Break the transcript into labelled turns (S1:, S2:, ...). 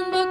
S1: phone book